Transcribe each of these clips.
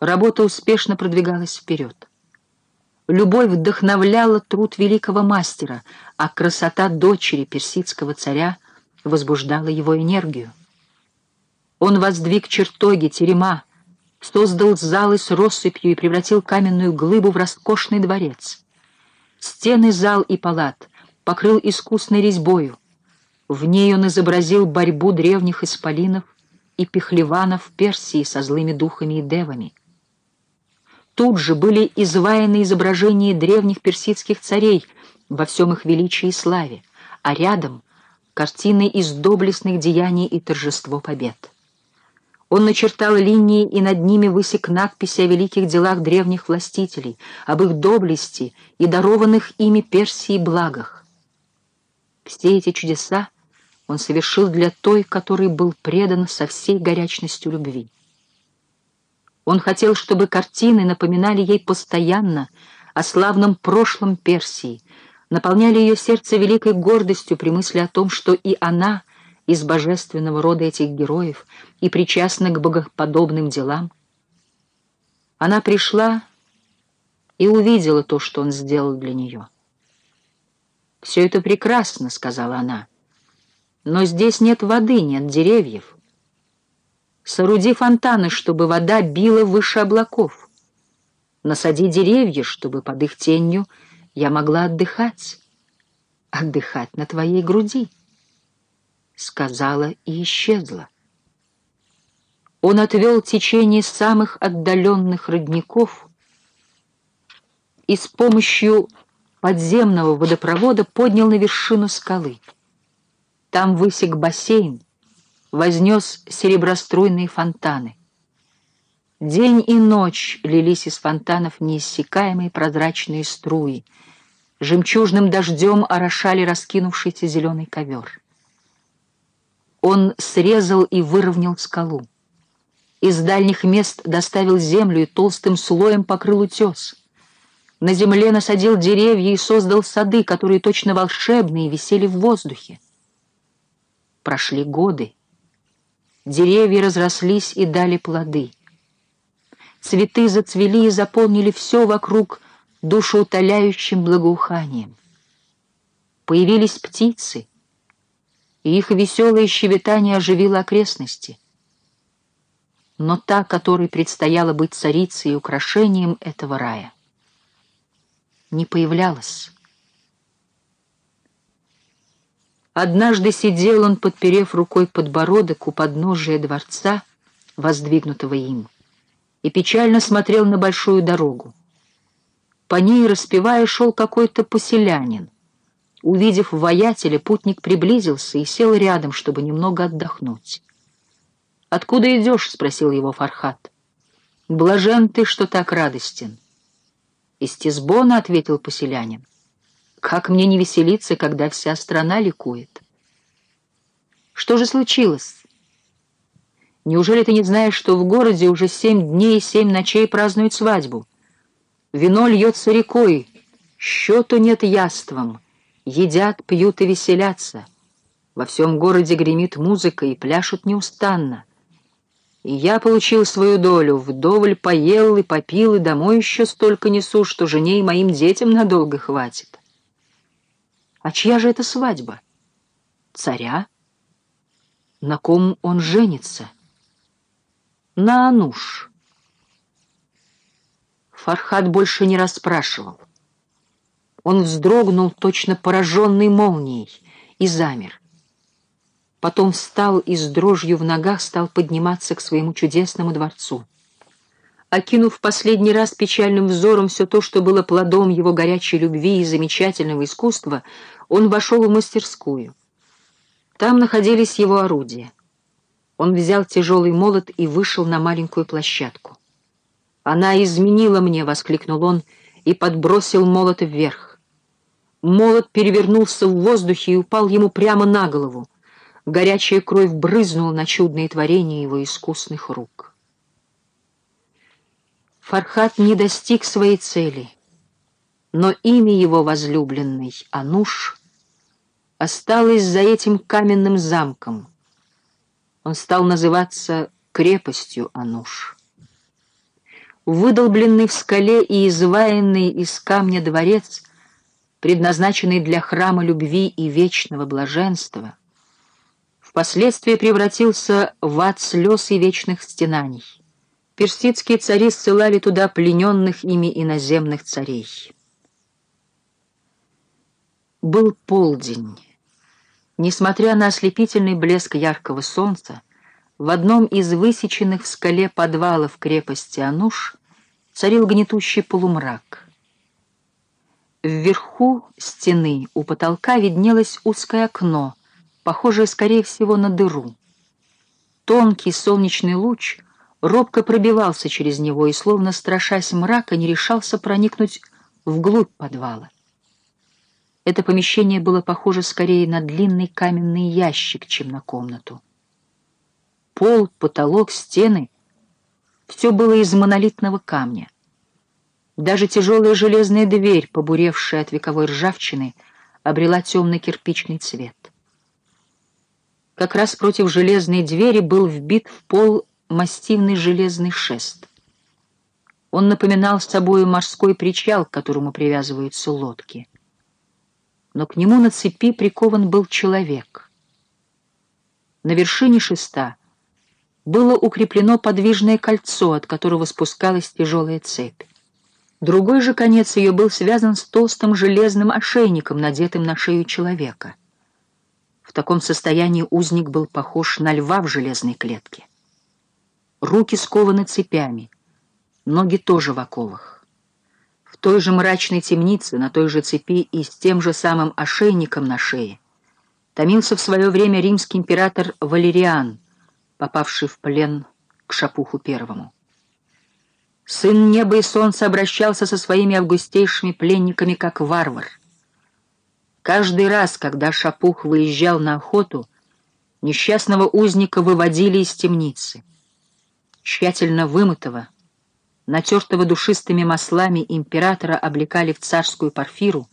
Работа успешно продвигалась вперед. Любовь вдохновляла труд великого мастера, а красота дочери персидского царя возбуждала его энергию. Он воздвиг чертоги, терема, создал залы с россыпью и превратил каменную глыбу в роскошный дворец. Стены зал и палат покрыл искусной резьбою. В ней он изобразил борьбу древних исполинов и пехлеванов Персии со злыми духами и девами. Тут же были изваяны изображения древних персидских царей во всем их величии и славе, а рядом — картины из доблестных деяний и торжество побед. Он начертал линии и над ними высек надписи о великих делах древних властителей, об их доблести и дарованных ими Персии благах. Все эти чудеса он совершил для той, которой был предан со всей горячностью любви. Он хотел, чтобы картины напоминали ей постоянно о славном прошлом Персии, наполняли ее сердце великой гордостью при мысли о том, что и она из божественного рода этих героев и причастна к богоподобным делам. Она пришла и увидела то, что он сделал для нее. «Все это прекрасно», — сказала она, — «но здесь нет воды, нет деревьев». Сооруди фонтаны, чтобы вода била выше облаков. Насади деревья, чтобы под их тенью я могла отдыхать. Отдыхать на твоей груди. Сказала и исчезла. Он отвел течение самых отдаленных родников и с помощью подземного водопровода поднял на вершину скалы. Там высек бассейн, вознес сереброструйные фонтаны. День и ночь лились из фонтанов неиссякаемые прозрачные струи, жемчужным дождем орошали раскинувшийся зеленый ковер. Он срезал и выровнял скалу. Из дальних мест доставил землю и толстым слоем покрыл утес. На земле насадил деревья и создал сады, которые точно волшебные висели в воздухе. Прошли годы, Деревья разрослись и дали плоды. Цветы зацвели и заполнили все вокруг душеутоляющим благоуханием. Появились птицы, и их веселое щебетание оживило окрестности. Но та, которой предстояло быть царицей и украшением этого рая, не появлялась. Однажды сидел он, подперев рукой подбородок у подножия дворца, воздвигнутого им, и печально смотрел на большую дорогу. По ней, распевая, шел какой-то поселянин. Увидев воятеля, путник приблизился и сел рядом, чтобы немного отдохнуть. «Откуда идешь?» — спросил его Фархат. «Блажен ты, что так радостен». «Из Тисбона», — ответил поселянин. Как мне не веселиться, когда вся страна ликует? Что же случилось? Неужели ты не знаешь, что в городе уже семь дней и семь ночей празднуют свадьбу? Вино льется рекой, счету нет яством, едят, пьют и веселятся. Во всем городе гремит музыка и пляшут неустанно. И я получил свою долю, вдоволь поел и попил, и домой еще столько несу, что жене и моим детям надолго хватит. А чья же это свадьба? Царя? На ком он женится? На Ануш. Фархад больше не расспрашивал. Он вздрогнул, точно пораженный молнией, и замер. Потом встал и с дрожью в ногах стал подниматься к своему чудесному дворцу. Окинув последний раз печальным взором все то, что было плодом его горячей любви и замечательного искусства, он вошел в мастерскую. Там находились его орудия. Он взял тяжелый молот и вышел на маленькую площадку. «Она изменила мне!» — воскликнул он и подбросил молот вверх. Молот перевернулся в воздухе и упал ему прямо на голову. Горячая кровь брызнула на чудные творения его искусных рук. Фархат не достиг своей цели, но имя его возлюбленной, Ануш, осталось за этим каменным замком. Он стал называться крепостью Ануш. выдолбленный в скале и изваянный из камня дворец, предназначенный для храма любви и вечного блаженства, впоследствии превратился в ад слез и вечных стенаний. Персидские цари ссылали туда плененных ими иноземных царей. Был полдень. Несмотря на ослепительный блеск яркого солнца, в одном из высеченных в скале подвалов крепости Ануш царил гнетущий полумрак. Вверху стены у потолка виднелось узкое окно, похожее, скорее всего, на дыру. Тонкий солнечный луч робко пробивался через него и, словно страшась мрака, не решался проникнуть вглубь подвала. Это помещение было похоже скорее на длинный каменный ящик, чем на комнату. Пол, потолок, стены — все было из монолитного камня. Даже тяжелая железная дверь, побуревшая от вековой ржавчины, обрела темный кирпичный цвет. Как раз против железной двери был вбит в пол массивный железный шест. Он напоминал собой морской причал, к которому привязываются лодки но к нему на цепи прикован был человек. На вершине шеста было укреплено подвижное кольцо, от которого спускалась тяжелая цепь. Другой же конец ее был связан с толстым железным ошейником, надетым на шею человека. В таком состоянии узник был похож на льва в железной клетке. Руки скованы цепями, ноги тоже в оковах той же мрачной темнице, на той же цепи и с тем же самым ошейником на шее, томился в свое время римский император Валериан, попавший в плен к Шапуху Первому. Сын неба и солнца обращался со своими августейшими пленниками как варвар. Каждый раз, когда Шапух выезжал на охоту, несчастного узника выводили из темницы. Тщательно вымытого, натертого душистыми маслами императора облекали в царскую парфиру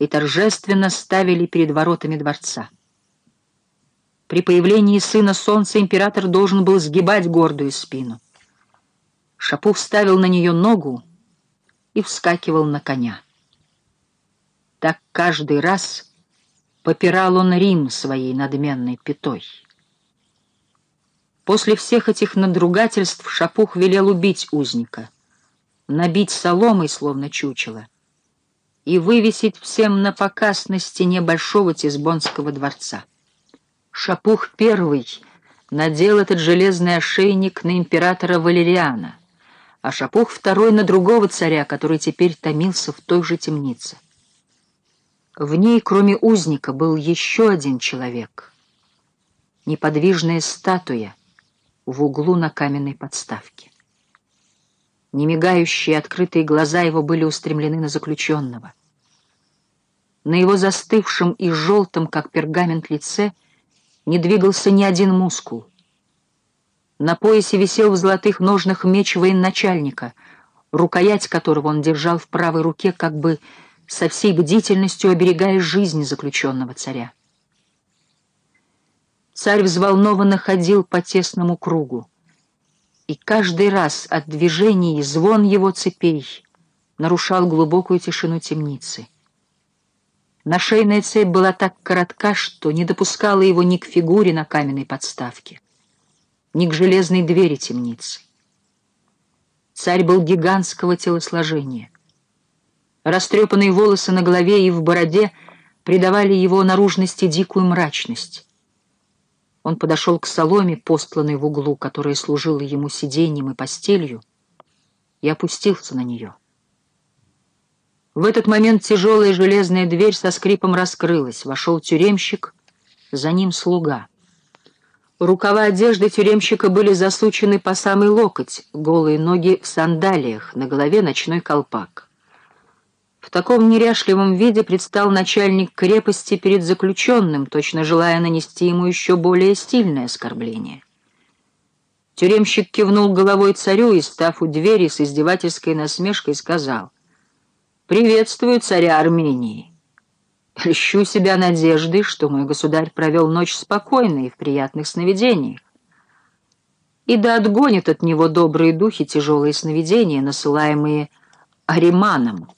и торжественно ставили перед воротами дворца. При появлении сына солнца император должен был сгибать гордую спину. Шапух ставил на нее ногу и вскакивал на коня. Так каждый раз попирал он Рим своей надменной пятой. После всех этих надругательств Шапух велел убить узника, набить соломой, словно чучело, и вывесить всем на показ на стене Большого Тисбонского дворца. Шапух первый надел этот железный ошейник на императора Валериана, а Шапух второй на другого царя, который теперь томился в той же темнице. В ней, кроме узника, был еще один человек — неподвижная статуя — в углу на каменной подставке. Немигающие открытые глаза его были устремлены на заключенного. На его застывшем и желтом, как пергамент, лице не двигался ни один мускул. На поясе висел в золотых ножнах меч военачальника, рукоять которого он держал в правой руке, как бы со всей бдительностью оберегая жизнь заключенного царя. Царь взволнованно ходил по тесному кругу, и каждый раз от движений звон его цепей нарушал глубокую тишину темницы. Нашейная цепь была так коротка, что не допускала его ни к фигуре на каменной подставке, ни к железной двери темницы. Царь был гигантского телосложения. Растрепанные волосы на голове и в бороде придавали его наружности дикую мрачность. Он подошел к соломе, постланной в углу, которая служила ему сиденьем и постелью, и опустился на нее. В этот момент тяжелая железная дверь со скрипом раскрылась. Вошел тюремщик, за ним слуга. Рукава одежды тюремщика были засучены по самый локоть, голые ноги в сандалиях, на голове ночной колпак. В таком неряшливом виде предстал начальник крепости перед заключенным, точно желая нанести ему еще более стильное оскорбление. Тюремщик кивнул головой царю и, став у двери с издевательской насмешкой, сказал «Приветствую царя Армении. Ищу себя надеждой, что мой государь провел ночь спокойно и в приятных сновидениях. и да отгонят от него добрые духи тяжелые сновидения, насылаемые Ариманом.